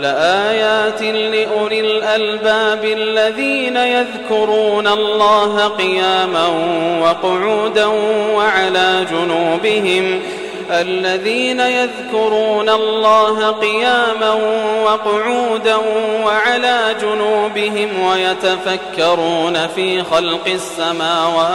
لآيات لأولي الألباب الذين يذكرون الله قياما وقعودا وعلى جنوبهم الذين يذكرون الله قياما وقعودا وعلى جنوبهم ويتفكرون في خلق السماوات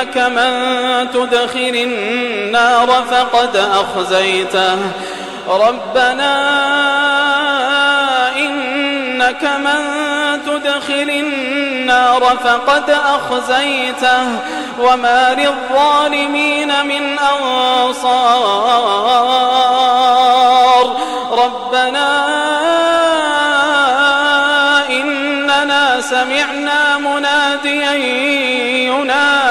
إنك من تدخل النار فقد أخزيته. ربنا إنك من تدخل النار فقد أخزيته. وما للظالمين من أنصار.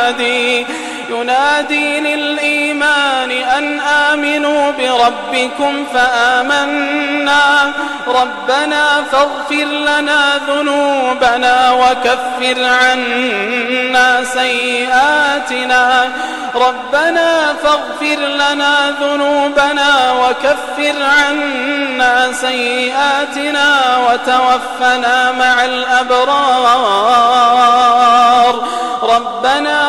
ينادي ينادي للإيمان أن آمنوا بربكم فآمنا. ربنا فاغفر لنا ذنوبنا وكفر عنا سيئاتنا. ربنا فاغفر لنا ذنوبنا وكفر عنا سيئاتنا وتوفنا مع الأبرار. ربنا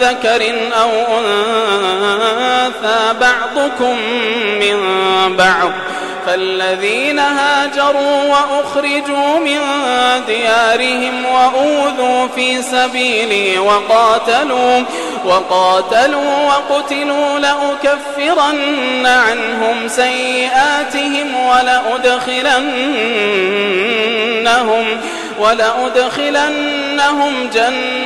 ذكر أو أنثى بعضكم من بعض فالذين هاجروا وأخرجوا من ديارهم وأوذوا في سبيلي وقاتلوا وقاتلوا وقتلوا لأكفرن عنهم سيئاتهم ولأدخلنهم ولأدخلنهم جنات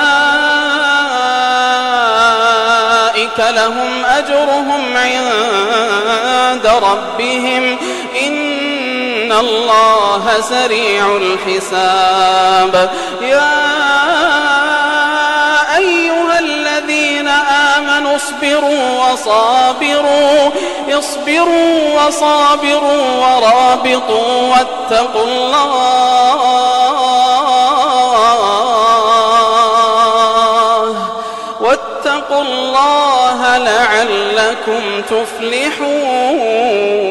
أولئك لهم أجرهم عند ربهم. إن الله سريع الحساب. يا أيها الذين آمنوا اصبروا وصابروا. اصبروا وصابروا ورابطوا واتقوا الله. واتقوا الله لعلكم تفلحون.